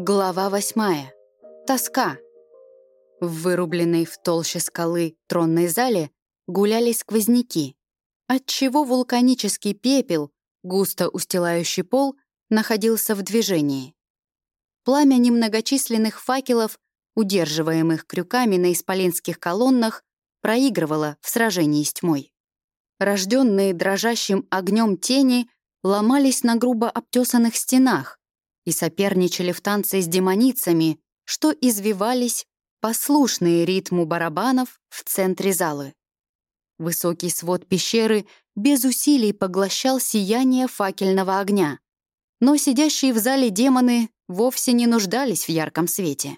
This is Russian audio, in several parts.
Глава восьмая. Тоска. В вырубленной в толще скалы тронной зале гуляли сквозняки, отчего вулканический пепел, густо устилающий пол, находился в движении. Пламя немногочисленных факелов, удерживаемых крюками на исполинских колоннах, проигрывало в сражении с тьмой. Рожденные дрожащим огнем тени ломались на грубо обтесанных стенах, и соперничали в танце с демоницами, что извивались, послушные ритму барабанов в центре залы. Высокий свод пещеры без усилий поглощал сияние факельного огня, но сидящие в зале демоны вовсе не нуждались в ярком свете.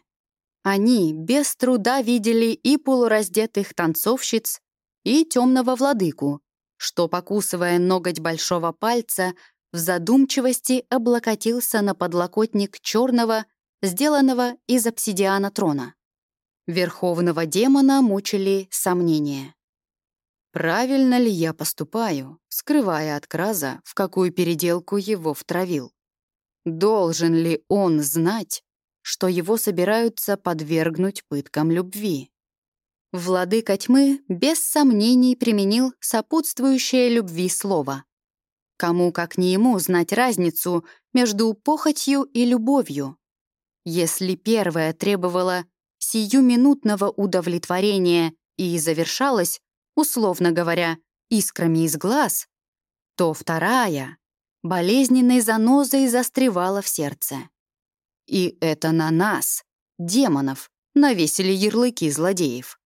Они без труда видели и полураздетых танцовщиц, и темного владыку, что, покусывая ноготь большого пальца, в задумчивости облокотился на подлокотник черного, сделанного из обсидиана трона. Верховного демона мучили сомнения. Правильно ли я поступаю, скрывая от Краза, в какую переделку его втравил? Должен ли он знать, что его собираются подвергнуть пыткам любви? Владыка тьмы без сомнений применил сопутствующее любви слово — Кому, как не ему, знать разницу между похотью и любовью? Если первая требовала сиюминутного удовлетворения и завершалась, условно говоря, искрами из глаз, то вторая болезненной занозой застревала в сердце. И это на нас, демонов, навесили ярлыки злодеев.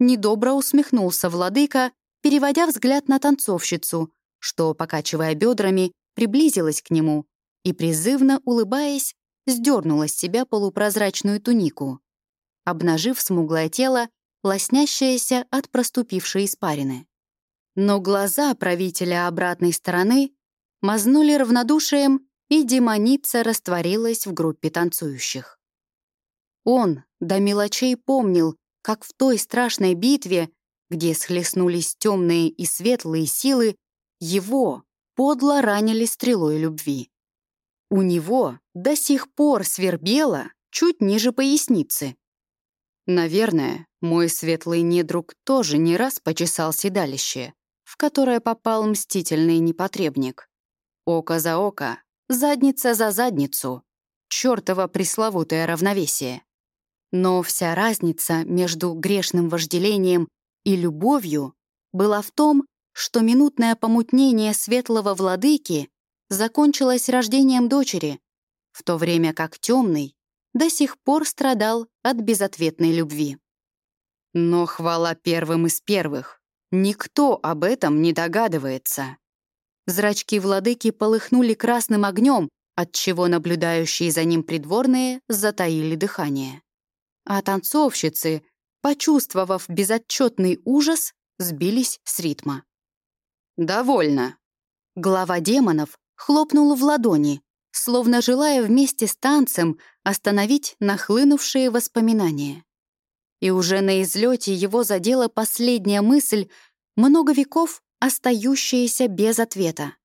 Недобро усмехнулся владыка, переводя взгляд на танцовщицу, что, покачивая бедрами, приблизилась к нему и, призывно улыбаясь, сдернула с себя полупрозрачную тунику, обнажив смуглое тело, лоснящееся от проступившей испарины. Но глаза правителя обратной стороны мазнули равнодушием, и демоница растворилась в группе танцующих. Он до мелочей помнил, как в той страшной битве, где схлестнулись темные и светлые силы, его подло ранили стрелой любви. У него до сих пор свербело чуть ниже поясницы. Наверное, мой светлый недруг тоже не раз почесал седалище, в которое попал мстительный непотребник. Око за око, задница за задницу. Чёртово пресловутое равновесие. Но вся разница между грешным вожделением и любовью была в том, что минутное помутнение светлого владыки закончилось рождением дочери, в то время как темный до сих пор страдал от безответной любви. Но хвала первым из первых. Никто об этом не догадывается. Зрачки владыки полыхнули красным огнем, отчего наблюдающие за ним придворные затаили дыхание. А танцовщицы, почувствовав безотчетный ужас, сбились с ритма. «Довольно». Глава демонов хлопнул в ладони, словно желая вместе с танцем остановить нахлынувшие воспоминания. И уже на излете его задела последняя мысль, много веков остающаяся без ответа.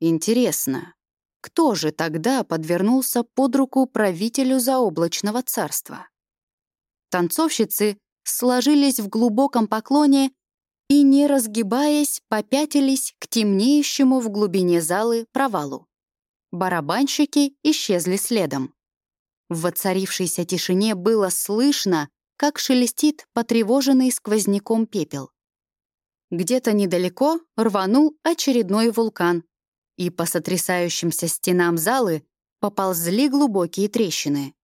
Интересно, кто же тогда подвернулся под руку правителю заоблачного царства? Танцовщицы сложились в глубоком поклоне и, не разгибаясь, попятились к темнеющему в глубине залы провалу. Барабанщики исчезли следом. В воцарившейся тишине было слышно, как шелестит потревоженный сквозняком пепел. Где-то недалеко рванул очередной вулкан, и по сотрясающимся стенам залы поползли глубокие трещины.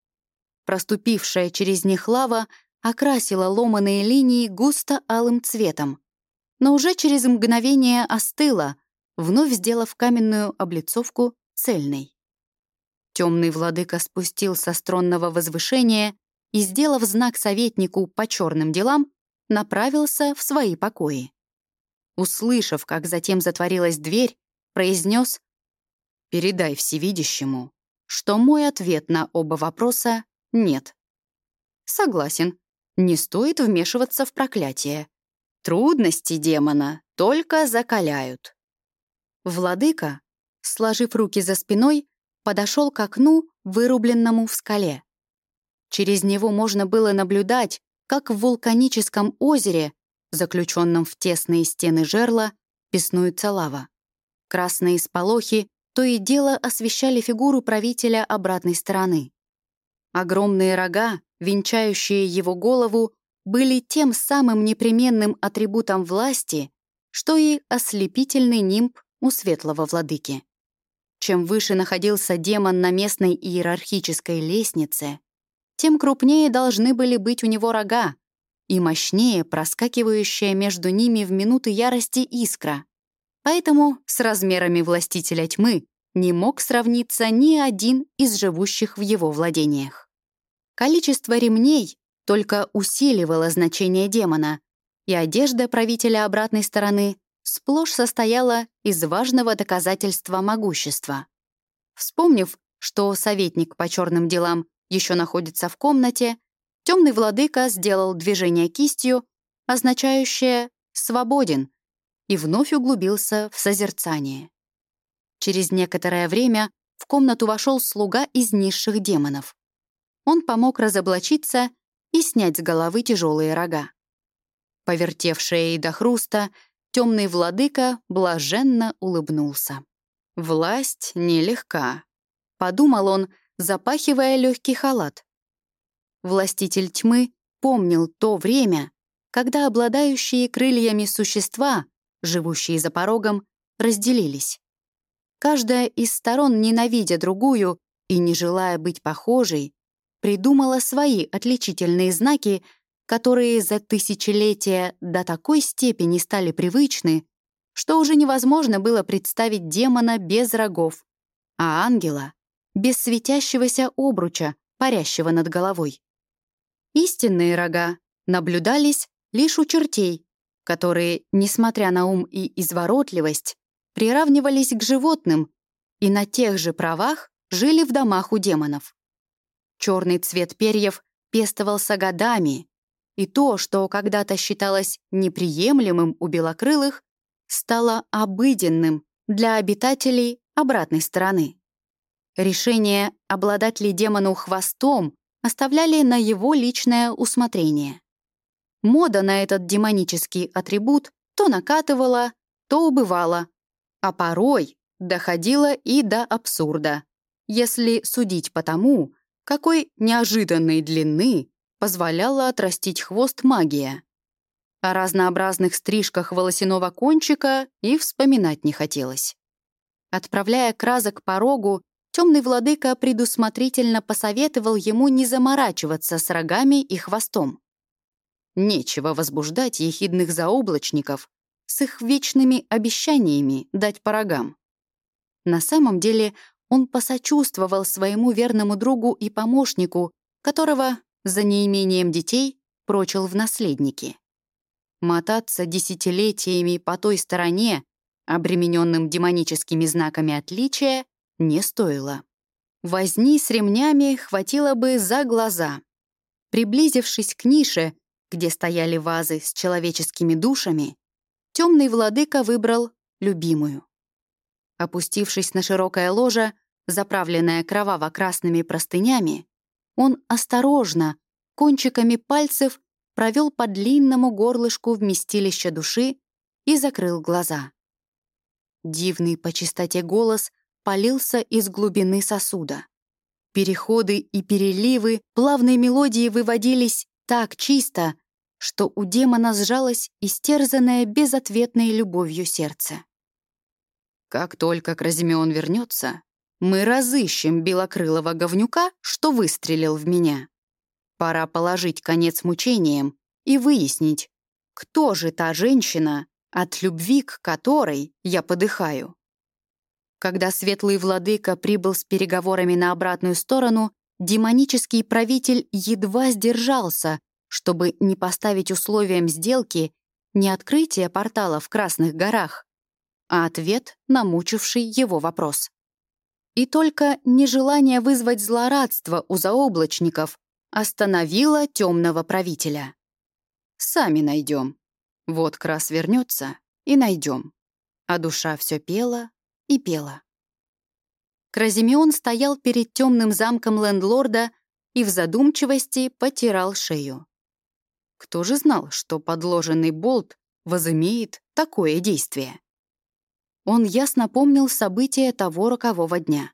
Проступившая через них лава окрасила ломаные линии густо алым цветом, но уже через мгновение остыла, вновь сделав каменную облицовку цельной. Темный владыка спустился с тронного возвышения и, сделав знак советнику по черным делам, направился в свои покои. Услышав, как затем затворилась дверь, произнес «Передай всевидящему, что мой ответ на оба вопроса — нет». Согласен, не стоит вмешиваться в проклятие. Трудности демона только закаляют. Владыка, сложив руки за спиной, подошел к окну, вырубленному в скале. Через него можно было наблюдать, как в вулканическом озере, заключенном в тесные стены жерла, беснуется лава. Красные сполохи то и дело освещали фигуру правителя обратной стороны. Огромные рога, венчающие его голову, были тем самым непременным атрибутом власти, что и ослепительный нимб у светлого владыки. Чем выше находился демон на местной иерархической лестнице, тем крупнее должны были быть у него рога и мощнее проскакивающая между ними в минуты ярости искра. Поэтому с размерами властителя тьмы не мог сравниться ни один из живущих в его владениях. Количество ремней только усиливало значение демона, и одежда правителя обратной стороны сплошь состояла из важного доказательства могущества. Вспомнив, что советник по черным делам еще находится в комнате, темный владыка сделал движение кистью, означающее «свободен», и вновь углубился в созерцание. Через некоторое время в комнату вошел слуга из низших демонов. Он помог разоблачиться и снять с головы тяжелые рога. Повертев шеей до хруста, темный владыка блаженно улыбнулся. «Власть нелегка», — подумал он, запахивая легкий халат. Властитель тьмы помнил то время, когда обладающие крыльями существа, живущие за порогом, разделились. Каждая из сторон, ненавидя другую и не желая быть похожей, придумала свои отличительные знаки, которые за тысячелетия до такой степени стали привычны, что уже невозможно было представить демона без рогов, а ангела — без светящегося обруча, парящего над головой. Истинные рога наблюдались лишь у чертей, которые, несмотря на ум и изворотливость, приравнивались к животным и на тех же правах жили в домах у демонов. Черный цвет перьев пестовался годами, и то, что когда-то считалось неприемлемым у белокрылых, стало обыденным для обитателей обратной стороны. Решение, обладать ли демону хвостом, оставляли на его личное усмотрение. Мода на этот демонический атрибут то накатывала, то убывала, а порой доходила и до абсурда, если судить по тому, какой неожиданной длины позволяла отрастить хвост магия. О разнообразных стрижках волосяного кончика и вспоминать не хотелось. Отправляя кразок по рогу, темный владыка предусмотрительно посоветовал ему не заморачиваться с рогами и хвостом. Нечего возбуждать ехидных заоблачников с их вечными обещаниями дать по рогам. На самом деле он посочувствовал своему верному другу и помощнику, которого, за неимением детей, прочил в наследники. Мотаться десятилетиями по той стороне, обремененным демоническими знаками отличия, не стоило. Возни с ремнями хватило бы за глаза. Приблизившись к нише, где стояли вазы с человеческими душами, темный владыка выбрал любимую. Опустившись на широкое ложе, заправленное кроваво-красными простынями, он осторожно, кончиками пальцев провел по длинному горлышку вместилища души и закрыл глаза. Дивный по чистоте голос полился из глубины сосуда. Переходы и переливы плавной мелодии выводились так чисто, что у демона сжалось истерзанное безответной любовью сердце. Как только Кразимеон вернется, мы разыщем белокрылого говнюка, что выстрелил в меня. Пора положить конец мучениям и выяснить, кто же та женщина, от любви к которой я подыхаю. Когда светлый владыка прибыл с переговорами на обратную сторону, демонический правитель едва сдержался, чтобы не поставить условием сделки не открытие портала в Красных горах, а ответ на мучивший его вопрос. И только нежелание вызвать злорадство у заоблачников остановило темного правителя. «Сами найдем. Вот Крас вернется и найдем». А душа все пела и пела. Кразимеон стоял перед темным замком лендлорда и в задумчивости потирал шею. Кто же знал, что подложенный болт возымеет такое действие? Он ясно помнил события того рокового дня.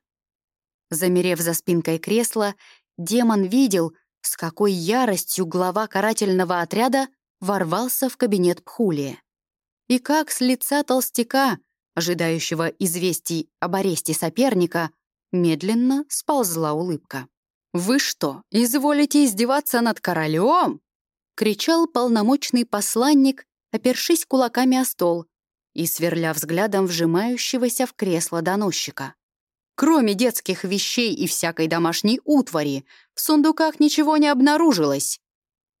Замерев за спинкой кресла, демон видел, с какой яростью глава карательного отряда ворвался в кабинет Пхулия. И как с лица толстяка, ожидающего известий об аресте соперника, медленно сползла улыбка. «Вы что, изволите издеваться над королем?» — кричал полномочный посланник, опершись кулаками о стол и сверля взглядом вжимающегося в кресло доносчика. Кроме детских вещей и всякой домашней утвари, в сундуках ничего не обнаружилось.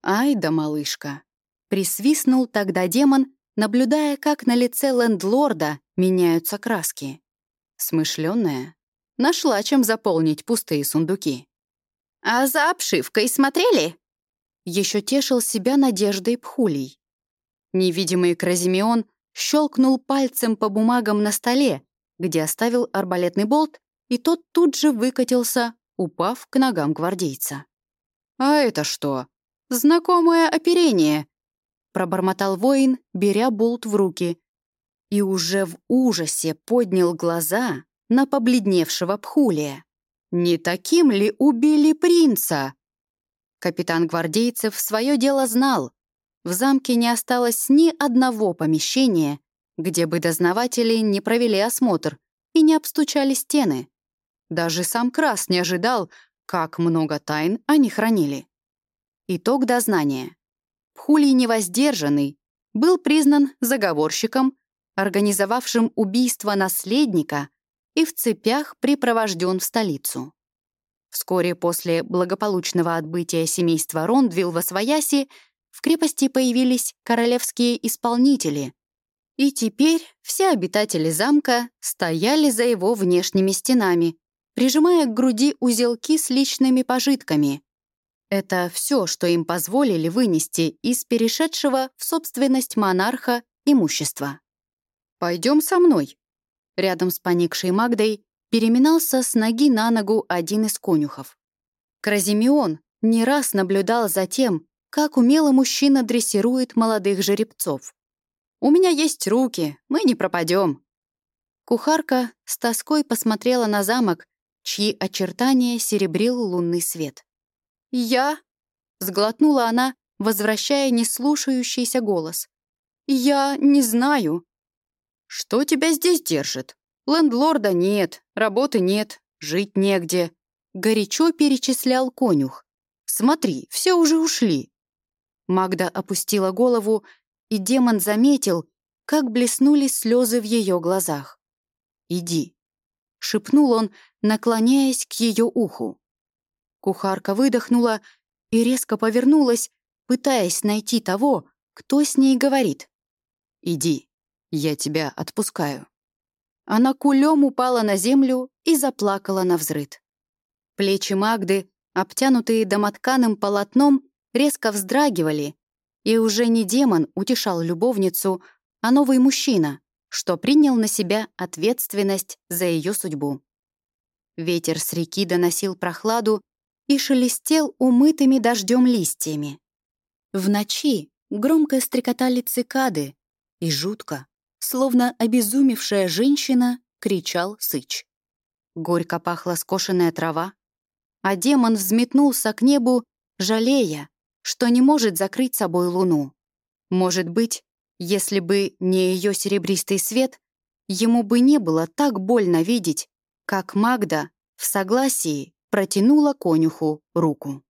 «Ай да малышка!» — присвистнул тогда демон, наблюдая, как на лице лендлорда меняются краски. Смышленная. Нашла, чем заполнить пустые сундуки. «А за обшивкой смотрели?» Еще тешил себя надеждой Пхулей. Невидимый Кразимеон щелкнул пальцем по бумагам на столе, где оставил арбалетный болт, и тот тут же выкатился, упав к ногам гвардейца. «А это что? Знакомое оперение!» пробормотал воин, беря болт в руки, и уже в ужасе поднял глаза на побледневшего Пхулия. «Не таким ли убили принца?» Капитан гвардейцев свое дело знал. В замке не осталось ни одного помещения, где бы дознаватели не провели осмотр и не обстучали стены. Даже сам Крас не ожидал, как много тайн они хранили. Итог дознания. Пхулий Невоздержанный был признан заговорщиком, организовавшим убийство наследника и в цепях припровожден в столицу. Вскоре после благополучного отбытия семейства Рондвилл во Свояси в крепости появились королевские исполнители, и теперь все обитатели замка стояли за его внешними стенами, прижимая к груди узелки с личными пожитками. Это все, что им позволили вынести из перешедшего в собственность монарха имущества. «Пойдем со мной». Рядом с поникшей Магдой переминался с ноги на ногу один из конюхов. Кразимеон не раз наблюдал за тем, как умело мужчина дрессирует молодых жеребцов. «У меня есть руки, мы не пропадем». Кухарка с тоской посмотрела на замок, чьи очертания серебрил лунный свет. «Я?» — сглотнула она, возвращая неслушающийся голос. «Я не знаю». «Что тебя здесь держит? Лендлорда нет, работы нет, жить негде». Горячо перечислял конюх. «Смотри, все уже ушли». Магда опустила голову, и демон заметил, как блеснули слезы в ее глазах. «Иди», — шепнул он, наклоняясь к ее уху. Кухарка выдохнула и резко повернулась, пытаясь найти того, кто с ней говорит. «Иди, я тебя отпускаю». Она кулем упала на землю и заплакала на взрыд. Плечи Магды, обтянутые домотканым полотном, резко вздрагивали, и уже не демон утешал любовницу, а новый мужчина, что принял на себя ответственность за ее судьбу. Ветер с реки доносил прохладу и шелестел умытыми дождем листьями. В ночи громко стрекотали цикады, и жутко, словно обезумевшая женщина, кричал сыч. Горько пахла скошенная трава, а демон взметнулся к небу, жалея, что не может закрыть собой луну. Может быть, если бы не ее серебристый свет, ему бы не было так больно видеть, как Магда в согласии протянула конюху руку.